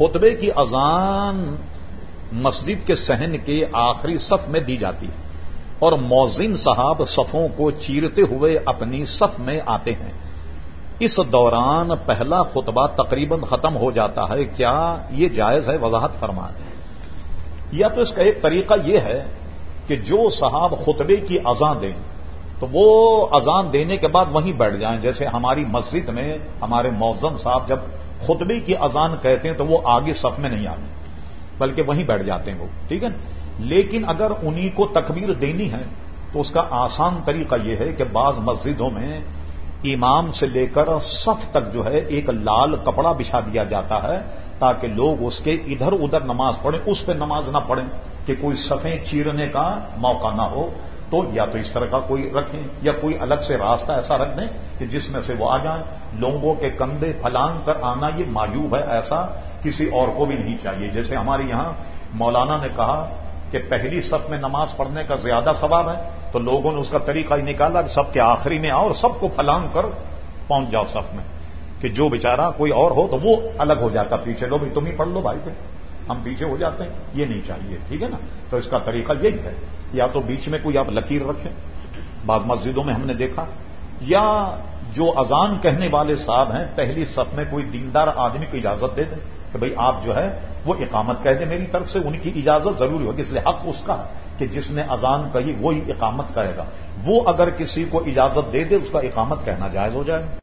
خطبے کی اذان مسجد کے سہن کے آخری صف میں دی جاتی ہے اور موزن صاحب صفوں کو چیرتے ہوئے اپنی صف میں آتے ہیں۔ اس دوران پہلا خطبہ تقریباً ختم ہو جاتا ہے۔ کیا یہ جائز ہے؟ وضاحت فرما۔ یا تو اس کا ایک طریقہ یہ ہے کہ جو صاحب خطبے کی اذان دیں، تو وہ اذان دینے کے بعد وہیں بیٹھ جائیں۔ جیسے ہماری مسجد میں ہمارے موزم صاحب جب خطبے کی اذان کہتے ہیں تو وہ آگے صف میں نہیں آتے، بلکہ وہیں بیٹھ جاتے ہیں وہ، ٹھیک ہے؟ لیکن اگر انہی کو تکبیر دینی ہے تو اس کا آسان طریقہ یہ ہے کہ بعض مسجدوں میں امام سے لے کر صف تک جو ہے ایک لال کپڑا بچھا دیا جاتا ہے تاکہ لوگ اس کے ادھر ادھر نماز پڑھیں، اس پہ نماز نہ پڑھیں، کہ کوئی صفیں چیرنے کا موقع نہ ہو۔ تو یا تو اس طرح کا کوئی رکھیں یا کوئی الگ سے راستہ ایسا رکھ دیں کہ جس میں سے وہ آ جائیں۔ لوگوں کے کندھے پھلانگ کر آنا یہ مایوب ہے ایسا کسی اور کو بھی نہیں چاہیے۔ جیسے ہمارے یہاں مولانا نے کہا کہ پہلی صف میں نماز پڑھنے کا زیادہ ثواب ہے، تو لوگوں نے اس کا طریقہ ہی نکالا کہ سب کے آخری میں آؤ اور سب کو پھلانگ کر پہنچ جاؤ صف میں کہ جو بےچارا کوئی اور ہو تو وہ الگ ہو جاتا پیچھے لو بھی تم ہی پڑھ لو، بھائی پہ ہم پیچھے ہو جاتے ہیں، یہ نہیں چاہیے، ٹھیک ہے نا؟ تو اس کا طریقہ یہی ہے یا تو بیچ میں کوئی آپ لکیر رکھیں، بعض مسجدوں میں ہم نے دیکھا، یا جو اذان کہنے والے صاحب ہیں، پہلی صف میں کوئی دیندار آدمی کو اجازت دے دیں کہ بھئی آپ جو ہے، وہ اقامت کہہ دیں میری طرف سے، ان کی اجازت ضروری ہوگی، اس لیے حق اس کا کہ جس نے اذان کہی وہی اقامت کہے گا۔ وہ اگر کسی کو اجازت دے دے، اس کا اقامت کہنا جائز ہو جائے۔